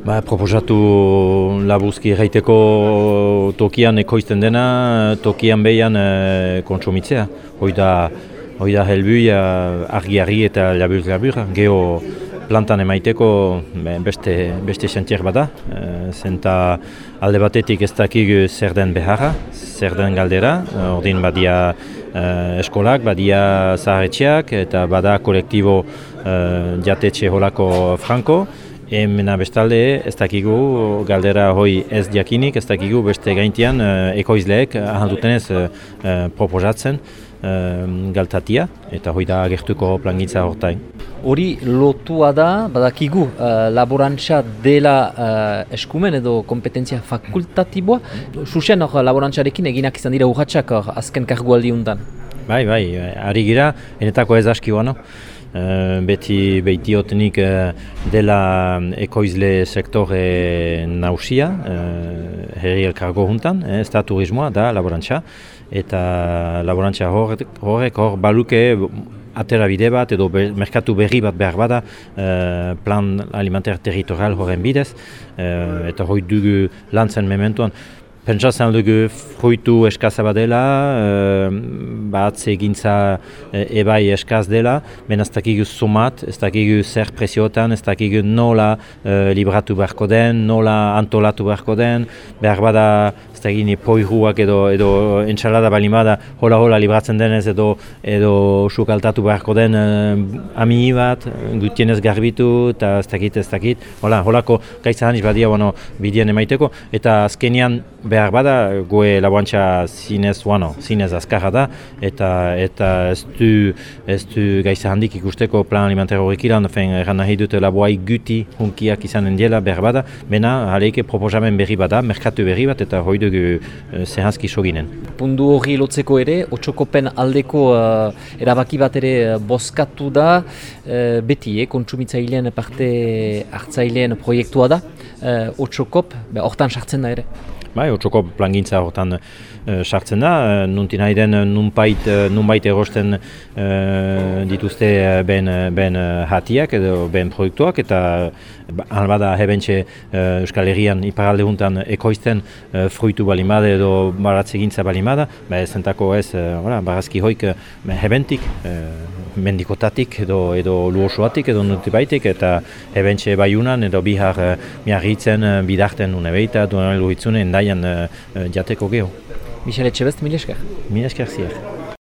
Ba, proposatu labuzki erraiteko tokian ekoizten dena, tokian behian e, kontsumitzea. Hoi da, hoi da helbui argi-argi eta labur-labur. Geho plantan emaiteko beste, beste sentier bada. E, zenta alde batetik ez dakik zer den beharra, zer den galdera. Ordin badia e, eskolak, badia zaharretxeak eta bada kolektibo e, jatetxe holako franko. Emena bestalde ez dakigu galdera hoi ez diakinik, ez dakigu beste gaintian uh, ekoizleek ahandutenez uh, uh, proposatzen uh, galtatia eta hoi da agertuko plangintza hortain. Hori lotua da, badakigu, laborantza dela uh, eskumen edo kompetentzia fakultatiboa. Susen hor laborantzarekin eginak izan dira urratxak azken kargualdi undan. Bai, bai, ari gira, enetako ez aski no? Uh, beti behitiotenik uh, dela ekoizle sektore nausia, uh, herri elkargo juntan, eh, ez da turismoa, da laborantza, eta laborantza horrek hor baluke atera bide bat edo merkatu berri bat behar bada uh, plan alimenter territorial horren bidez, uh, eta hori dugu lantzen mementuan, Pentsatzen dugu fruitu eskaza bat dela, e, bat egintza e, ebai eskaz dela, ben ez dakigu sumat, ez dakigu zer presiotan, ez dakigu nola e, libratu beharko den, nola antolatu beharko den, behar bada ez dakini poiruak edo, edo entxalada balimada hola hola libratzen denez edo edo sukaltatu beharko den uh, ami bat, gutienez garbitu eta ez dakit, ez dakit, hola, holako gaitza haniz badia bueno, bidean emaiteko, eta azkenian behar bada goe laboantxa zinez, bueno, zinez azkarra da, eta eta ez du, ez du gaitza handik ikusteko plan alimentario horrek ilan, fen, erran nahi dute laboai guti hunkiak izanen diela behar bada, bena, haleike proposamen berri bada, merkatu berri bat, eta hoi dugu uh, zehazki soginen. Pundu hori lotzeko ere, otxokopen aldeko uh, erabaki bat ere uh, bozkatu da, uh, beti, eh, kontsumitzailean parte hartzailean proiektua da, uh, otxokop, hortan sartzen da ere. Bai, otxoko plangintza hortan Eh, sartzen da, eh, nunti nahi den eh, nunbait, nunbait erosten dituzte ben, ben hatiak edo ben produktuak eta albada hebentxe Euskal Herrian iparalde juntan ekoizten fruitu balimade edo baratze gintza balimada, ba, zentako ez ora, barazki hoik hebentik, mendikotatik edo, edo luosoatik edo nunti baitik eta hebentxe baiunan edo bihar miarritzen bidarten unebeita duen luhitzune endaian jateko geho. Michel Etxebest, mil esker. Mil esker zier.